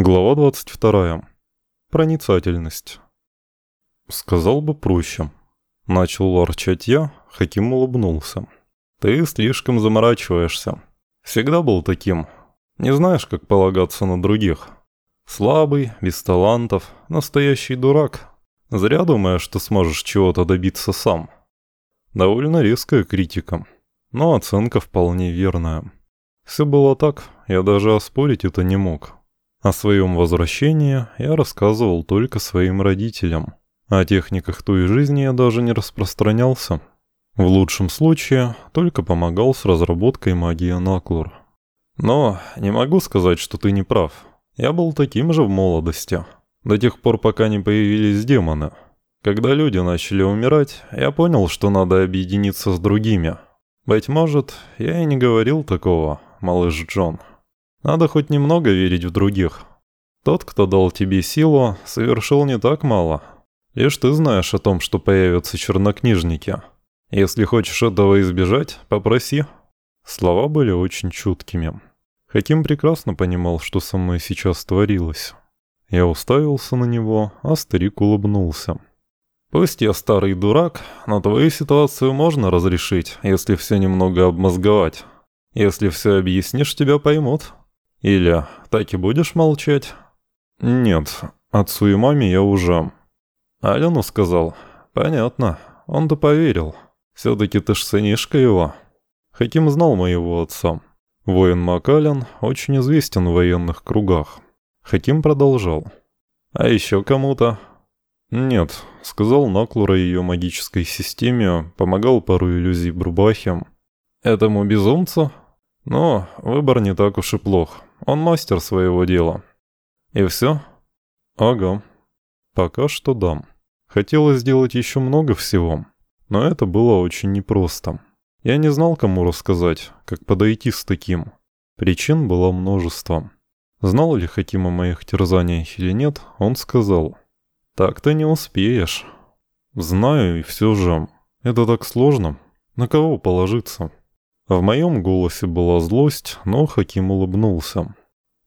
Глава 22. Проницательность. Сказал бы проще. Начал ворчать я, Хаким улыбнулся. Ты слишком заморачиваешься. Всегда был таким. Не знаешь, как полагаться на других. Слабый, без талантов, настоящий дурак. Зря думаешь, что сможешь чего-то добиться сам. Довольно резкая критика, но оценка вполне верная. Все было так, я даже оспорить это не мог. О своем возвращении я рассказывал только своим родителям. О техниках той жизни я даже не распространялся. В лучшем случае только помогал с разработкой магии Наклур. Но не могу сказать, что ты не прав. Я был таким же в молодости. До тех пор, пока не появились демоны. Когда люди начали умирать, я понял, что надо объединиться с другими. Быть может, я и не говорил такого, малыш Джон. Надо хоть немного верить в других. Тот, кто дал тебе силу, совершил не так мало. Лишь ты знаешь о том, что появятся чернокнижники. Если хочешь этого избежать, попроси». Слова были очень чуткими. Хаким прекрасно понимал, что со мной сейчас творилось. Я уставился на него, а старик улыбнулся. «Пусть я старый дурак, но твою ситуацию можно разрешить, если все немного обмозговать. Если все объяснишь, тебя поймут». Или так и будешь молчать? Нет, отцу и маме я уже. Алену сказал. Понятно, он-то поверил. Все-таки ты ж сынишка его. Хаким знал моего отца. Воин Макален очень известен в военных кругах. Хаким продолжал. А еще кому-то? Нет, сказал Наклура ее магической системе, помогал пару иллюзий Брубахе. Этому безумцу? Но выбор не так уж и плох. Он мастер своего дела. И все? Ага. Пока что дам. Хотелось сделать еще много всего, но это было очень непросто. Я не знал, кому рассказать, как подойти с таким. Причин было множество. Знал ли Хаким о моих терзаниях или нет, он сказал. «Так ты не успеешь». «Знаю, и все же. Это так сложно. На кого положиться?» В моем голосе была злость, но Хаким улыбнулся.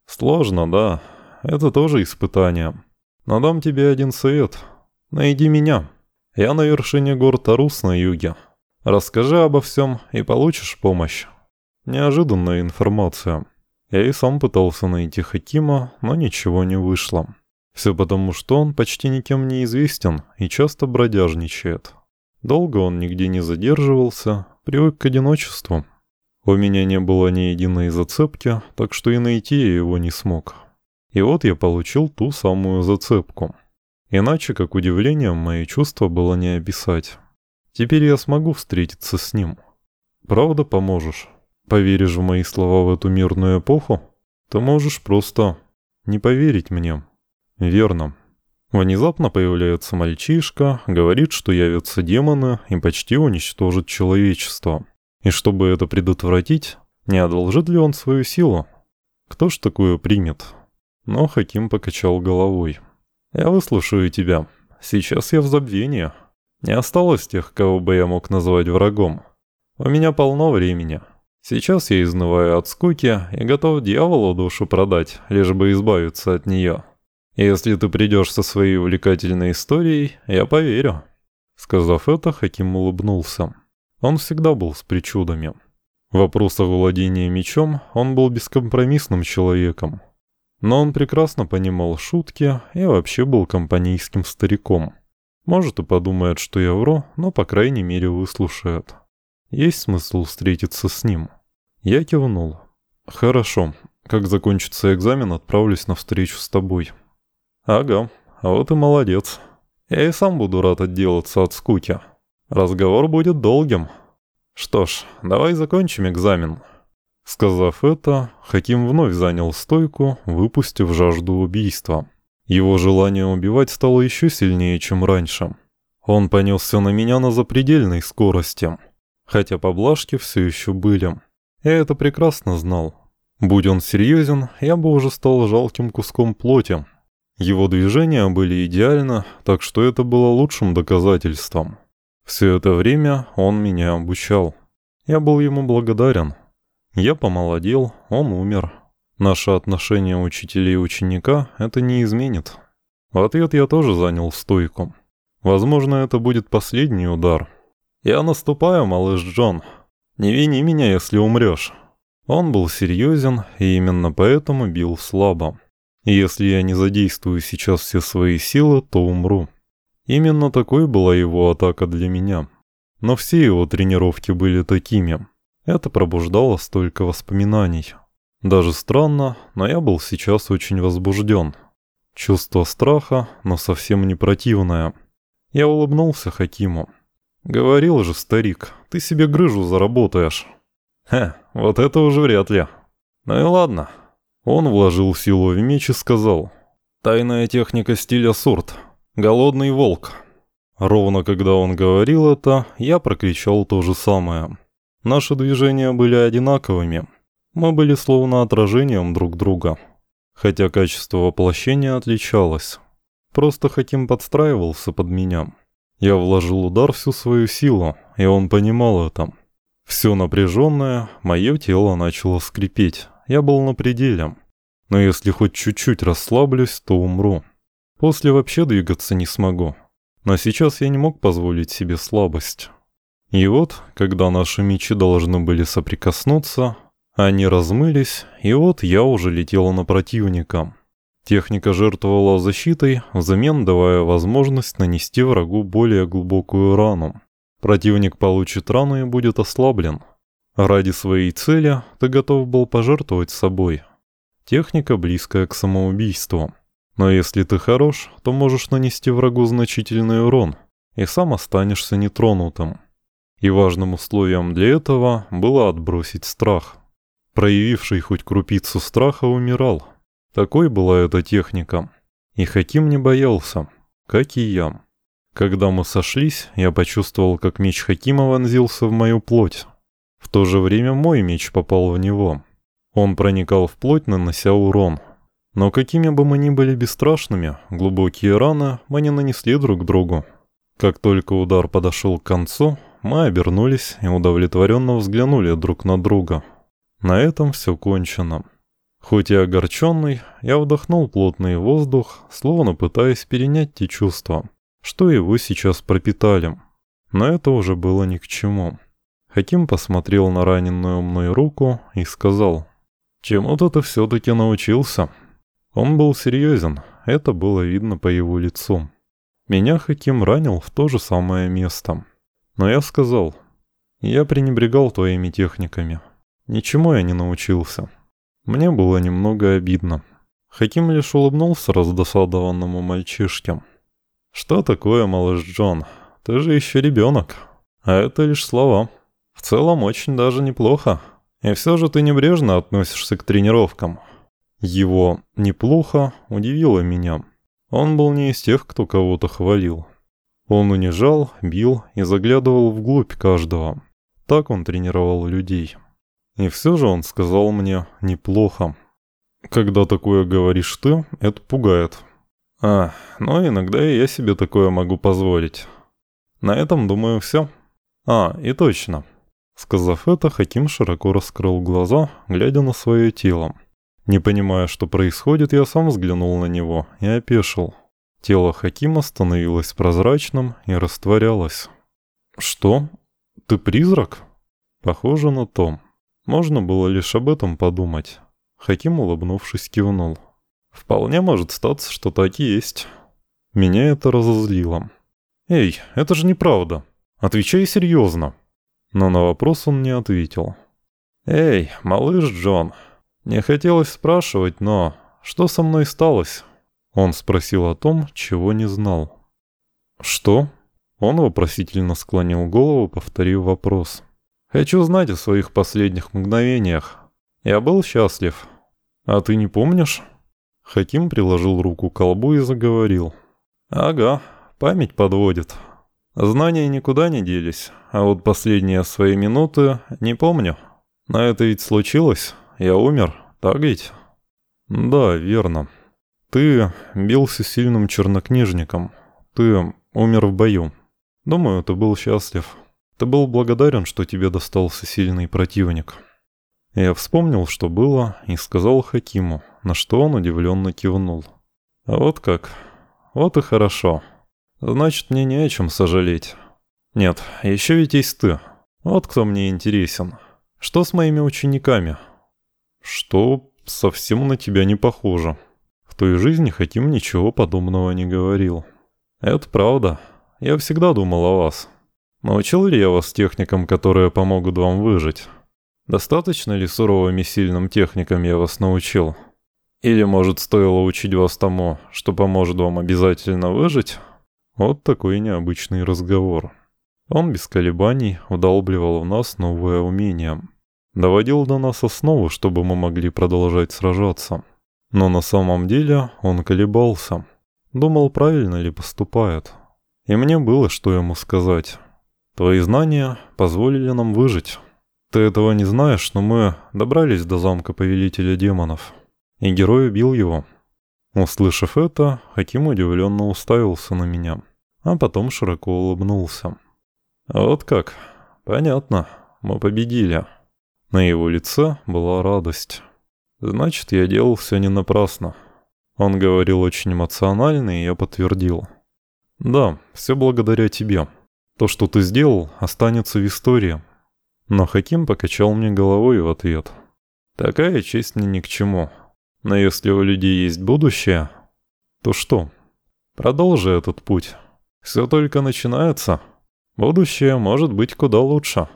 «Сложно, да. Это тоже испытание. Но дам тебе один совет. Найди меня. Я на вершине гор Тарус на юге. Расскажи обо всем и получишь помощь». Неожиданная информация. Я и сам пытался найти Хакима, но ничего не вышло. Все потому, что он почти никем не известен и часто бродяжничает. Долго он нигде не задерживался, привык к одиночеству. У меня не было ни единой зацепки, так что и найти я его не смог. И вот я получил ту самую зацепку. Иначе, как удивлением, мои чувства было не описать. Теперь я смогу встретиться с ним. Правда поможешь? Поверишь в мои слова в эту мирную эпоху? Ты можешь просто не поверить мне. Верно. Внезапно появляется мальчишка, говорит, что явятся демоны и почти уничтожит человечество. И чтобы это предотвратить, не одолжит ли он свою силу? Кто ж такую примет? Но Хаким покачал головой. «Я выслушаю тебя. Сейчас я в забвении. Не осталось тех, кого бы я мог назвать врагом. У меня полно времени. Сейчас я изнываю от скуки и готов дьяволу душу продать, лишь бы избавиться от нее. Если ты придешь со своей увлекательной историей, я поверю». Сказав это, Хаким улыбнулся. Он всегда был с причудами. В вопросах владения мечом он был бескомпромиссным человеком. Но он прекрасно понимал шутки и вообще был компанейским стариком. Может и подумает, что я вру, но по крайней мере выслушает. Есть смысл встретиться с ним. Я кивнул. Хорошо. Как закончится экзамен, отправлюсь на встречу с тобой. Ага, а вот и молодец. Я и сам буду рад отделаться от скуки. Разговор будет долгим. Что ж, давай закончим экзамен. Сказав это, Хаким вновь занял стойку, выпустив жажду убийства. Его желание убивать стало еще сильнее, чем раньше. Он понесся на меня на запредельной скорости. Хотя поблажки все еще были. Я это прекрасно знал. Будь он серьезен, я бы уже стал жалким куском плоти. Его движения были идеальны, так что это было лучшим доказательством. Все это время он меня обучал. Я был ему благодарен. Я помолодел, он умер. Наше отношение учителя и ученика это не изменит. В ответ я тоже занял стойку. Возможно, это будет последний удар. Я наступаю, малыш Джон. Не вини меня, если умрешь. Он был серьезен и именно поэтому бил слабо. И если я не задействую сейчас все свои силы, то умру. Именно такой была его атака для меня. Но все его тренировки были такими. Это пробуждало столько воспоминаний. Даже странно, но я был сейчас очень возбужден. Чувство страха, но совсем не противное. Я улыбнулся Хакиму. «Говорил же, старик, ты себе грыжу заработаешь». «Хе, вот это уже вряд ли». «Ну и ладно». Он вложил силу в меч и сказал. «Тайная техника стиля Сурт. Голодный волк». Ровно когда он говорил это, я прокричал то же самое. Наши движения были одинаковыми. Мы были словно отражением друг друга. Хотя качество воплощения отличалось. Просто Хаким подстраивался под меня. Я вложил удар всю свою силу, и он понимал это. Все напряженное, мое тело начало скрипеть. Я был на пределе. Но если хоть чуть-чуть расслаблюсь, то умру. После вообще двигаться не смогу. Но сейчас я не мог позволить себе слабость. И вот, когда наши мечи должны были соприкоснуться, они размылись, и вот я уже летел на противника. Техника жертвовала защитой, взамен давая возможность нанести врагу более глубокую рану. Противник получит рану и будет ослаблен. Ради своей цели ты готов был пожертвовать собой. Техника близкая к самоубийству. Но если ты хорош, то можешь нанести врагу значительный урон, и сам останешься нетронутым. И важным условием для этого было отбросить страх. Проявивший хоть крупицу страха умирал, такой была эта техника. И Хаким не боялся, как и я. Когда мы сошлись, я почувствовал, как меч Хакима вонзился в мою плоть. В то же время мой меч попал в него. Он проникал в плоть, нанося урон. Но какими бы мы ни были бесстрашными, глубокие раны мы не нанесли друг другу. Как только удар подошел к концу, мы обернулись и удовлетворенно взглянули друг на друга. На этом все кончено. Хоть и огорченный, я вдохнул плотный воздух, словно пытаясь перенять те чувства, что его сейчас пропитали. Но это уже было ни к чему. Хаким посмотрел на раненую мной руку и сказал, «Чему-то ты все-таки научился». Он был серьезен, это было видно по его лицу. Меня Хаким ранил в то же самое место. Но я сказал, «Я пренебрегал твоими техниками. Ничему я не научился». Мне было немного обидно. Хаким лишь улыбнулся раздосадованному мальчишке. «Что такое, малыш Джон? Ты же еще ребенок. А это лишь слова. В целом очень даже неплохо. И все же ты небрежно относишься к тренировкам». Его «неплохо» удивило меня. Он был не из тех, кто кого-то хвалил. Он унижал, бил и заглядывал вглубь каждого. Так он тренировал людей. И все же он сказал мне «неплохо». Когда такое говоришь ты, это пугает. А, ну иногда и я себе такое могу позволить. На этом, думаю, все. А, и точно. Сказав это, Хаким широко раскрыл глаза, глядя на свое тело. Не понимая, что происходит, я сам взглянул на него и опешил. Тело Хакима становилось прозрачным и растворялось. «Что? Ты призрак?» «Похоже на то». Можно было лишь об этом подумать. Хаким, улыбнувшись, кивнул. «Вполне может статься, что так и есть». Меня это разозлило. «Эй, это же неправда. Отвечай серьезно». Но на вопрос он не ответил. «Эй, малыш Джон, не хотелось спрашивать, но что со мной сталось?» Он спросил о том, чего не знал. «Что?» Он вопросительно склонил голову, повторив вопрос. Хочу знать о своих последних мгновениях. Я был счастлив. А ты не помнишь?» Хаким приложил руку к колбу и заговорил. «Ага, память подводит. Знания никуда не делись, а вот последние свои минуты не помню. Но это ведь случилось, я умер, так ведь?» «Да, верно. Ты бился сильным чернокнижником. Ты умер в бою. Думаю, ты был счастлив». Ты был благодарен, что тебе достался сильный противник. Я вспомнил, что было, и сказал Хакиму, на что он удивленно кивнул. А вот как? Вот и хорошо. Значит, мне не о чем сожалеть. Нет, еще ведь есть ты. Вот кто мне интересен. Что с моими учениками? Что совсем на тебя не похоже. В той жизни Хаким ничего подобного не говорил. Это правда. Я всегда думал о вас. Научил ли я вас техникам, которые помогут вам выжить? Достаточно ли суровым и сильным техникам я вас научил? Или, может, стоило учить вас тому, что поможет вам обязательно выжить? Вот такой необычный разговор. Он без колебаний удалбливал в нас новое умение. Доводил до нас основу, чтобы мы могли продолжать сражаться. Но на самом деле он колебался. Думал, правильно ли поступает. И мне было, что ему сказать. Твои знания позволили нам выжить. Ты этого не знаешь, но мы добрались до замка Повелителя Демонов. И герой убил его. Услышав это, Хаким удивленно уставился на меня, а потом широко улыбнулся. «Вот как? Понятно. Мы победили». На его лице была радость. «Значит, я делал все не напрасно». Он говорил очень эмоционально, и я подтвердил. «Да, все благодаря тебе». То, что ты сделал, останется в истории. Но Хаким покачал мне головой в ответ. Такая честь мне ни к чему. Но если у людей есть будущее, то что? Продолжи этот путь. Все только начинается. Будущее может быть куда лучше.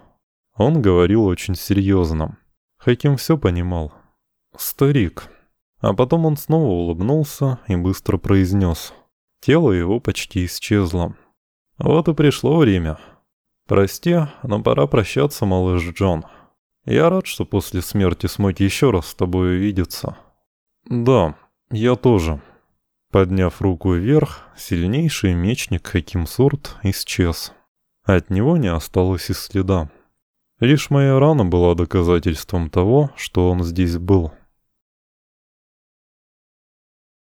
Он говорил очень серьезно. Хаким все понимал. Старик. А потом он снова улыбнулся и быстро произнес. Тело его почти исчезло. Вот и пришло время. Прости, но пора прощаться, малыш Джон. Я рад, что после смерти смог еще раз с тобой увидеться. Да, я тоже. Подняв руку вверх, сильнейший мечник Хаким Сурт исчез. От него не осталось и следа. Лишь моя рана была доказательством того, что он здесь был.